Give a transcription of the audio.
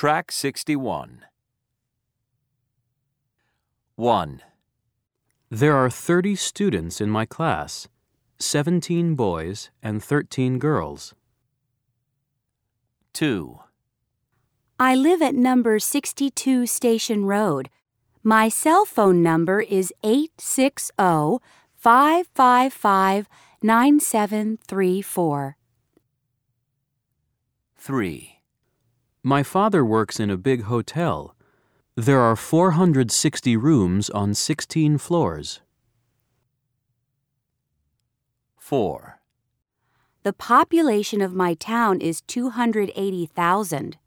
Track 61. 1, There are 30 students in my class 17 boys and 13 girls. 2, I live at number 62 Station Road. My cell phone number is 860 555 9734. 3, My father works in a big hotel. There are 460 rooms on 16 floors. 4, The population of my town is 280,000.